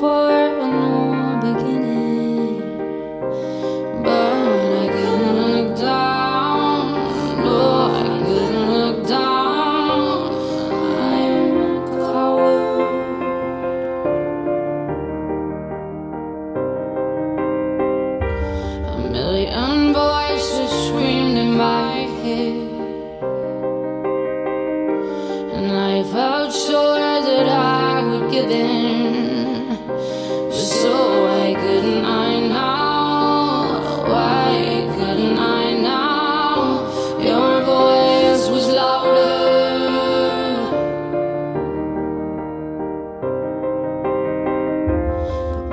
for a new beginning, I would. So why couldn't I now? Why couldn't I now? Your voice was louder.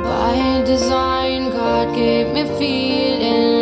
By design, God gave me feelings.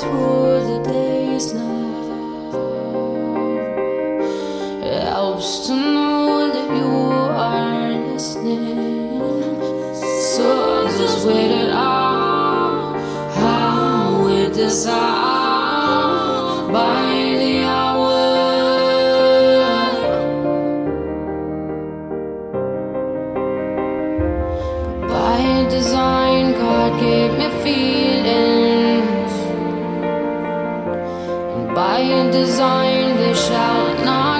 Through the days now, it helps to know that you are listening. So I just wait it out. By the hour. By design, God gave me feelings. And by design, they shall not